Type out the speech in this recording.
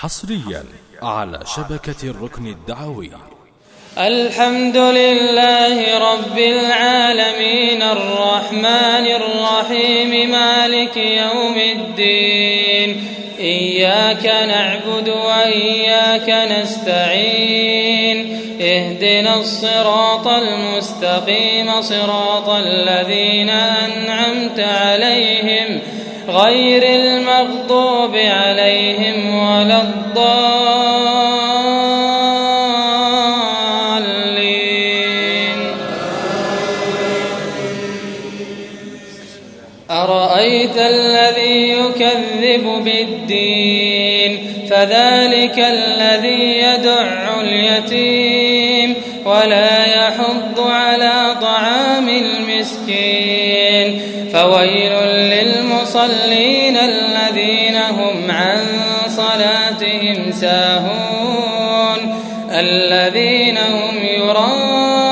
حصريا على شبكة الركن الدعوي. الحمد لله رب العالمين الرحمن الرحيم مالك يوم الدين إياك نعبد وإياك نستعين اهدنا الصراط المستقيم صراط الذين أنعمت عليهم غير المغضوب عليهم ولا الضالين. أرأيت الذي يكذب بالدين؟ فذلك الذي يدع اليتيم. ولا يحض على طعام المسكين. فويل للمصلين الذين هم عن صلاتهم ساهون الذين هم يراءون